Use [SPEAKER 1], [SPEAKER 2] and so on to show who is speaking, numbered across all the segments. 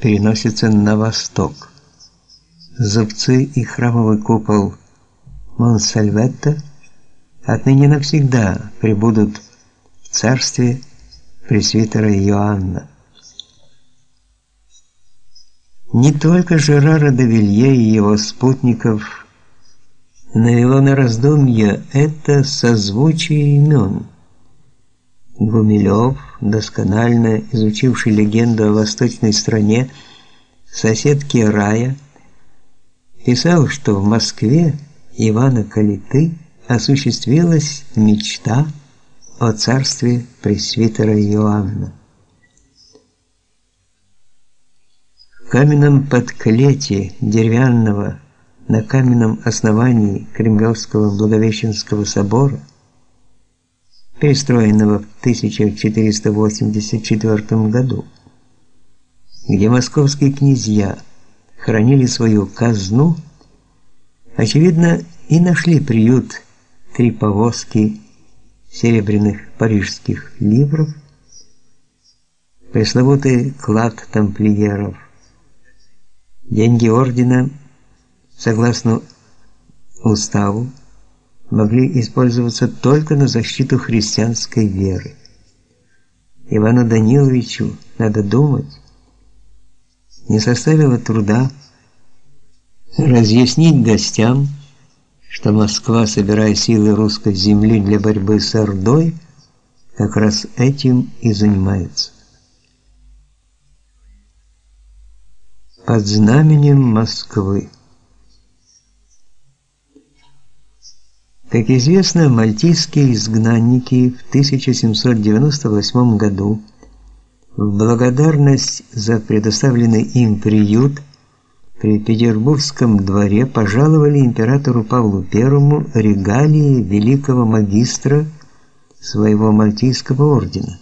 [SPEAKER 1] переносится на восток. Зубцы и храмовый купол Монсальветта отныне навсегда пребудут в царстве пресвитера Иоанна. Не только Жерара де Вилье и его спутников навело на раздумья это созвучие имен. Гумилев, досконально изучивший легенду о восточной стране, соседки рая, писал, что в Москве Ивана Калиты осуществилась мечта о царстве пресвитера Иоанна. В каменном подклете деревянного на каменном основании Кремлевского Благовещенского собора, перестроенного в 1484 году, где московские князья хранили свою казну, очевидно, и нашли приют три повозки серебряных парижских ливров, пресловутый клад тамплиеров. Деньги ордена, согласно уставу, могли использоваться только на защиту христианской веры. Ивану Даниловичу, надо думать, не составило труда разъяснить гостям, что Москва, собирая силы русской земли для борьбы с Ордой, как раз этим и занимается. Под знаменем Москвы Как известно, мальтийские изгнанники в 1798 году в благодарность за предоставленный им приют при Петербургском дворе пожаловали императору Павлу I регалии великого магистра своего мальтийского ордена.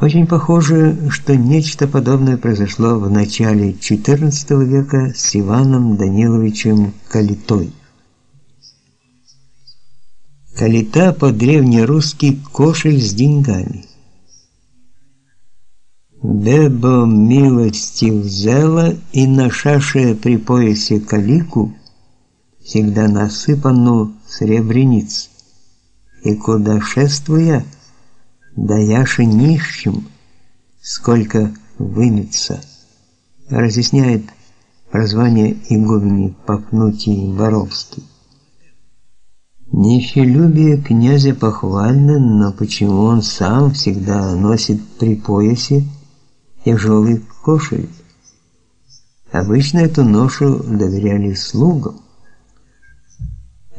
[SPEAKER 1] Очень похоже, что нечто подобное произошло в начале XIV века с Иваном Даниловичем Калитой. Калита по-древнерусски кошель с деньгами. Дебо милости взяла и нашаше при поясе калику, всегда насыпанну сребрениц, и куда шествуя, даяши нищим, сколько вымется. Разъясняет прозвание игумени Пафнутий Боровский. Нефилюбие князя похвально, но почему он сам всегда носит при поясе тяжелый кошель? Обычно эту ношу доверяли слугам.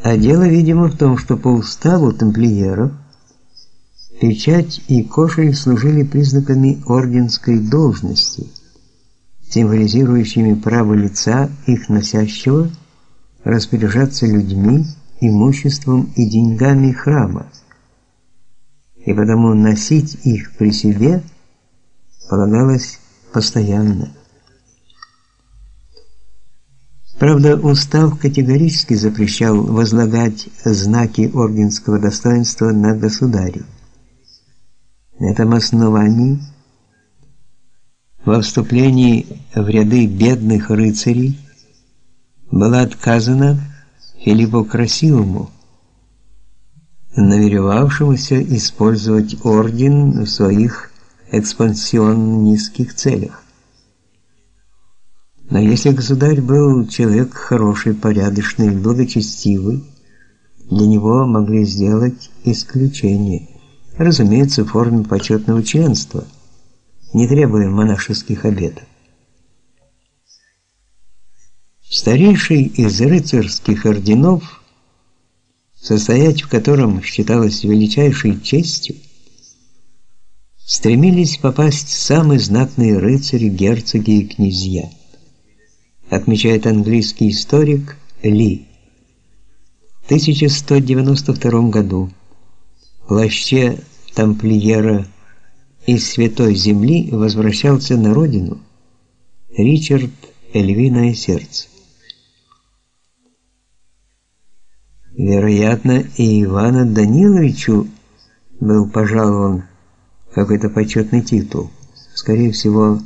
[SPEAKER 1] А дело, видимо, в том, что по уставу тамплиеров печать и кошель служили признаками орденской должности, символизирующими право лица их носящего распоряжаться людьми имуществом и деньгами храма, и потому носить их при себе полагалось постоянно. Правда, устав категорически запрещал возлагать знаки орденского достоинства на государя. На этом основании во вступлении в ряды бедных рыцарей было отказано Филиппу Красивому, намеревавшемуся использовать орден в своих экспансионистских целях. Но если государь был человек хороший, порядочный, благочестивый, для него могли сделать исключение, разумеется, в форме почетного членства, не требуя монашеских обетов. Старейший из рыцарских орденов, состоять в котором считалось величайшей честью, стремились попасть самые знатные рыцари, герцоги и князья. Отмечает английский историк Ли. В 1192 году плаще тамплиера из Святой Земли возвращался на родину Ричард Эльвиное сердце. Вероятно, и Ивану Даниловичу был пожалован какой-то почетный титул. скорее всего,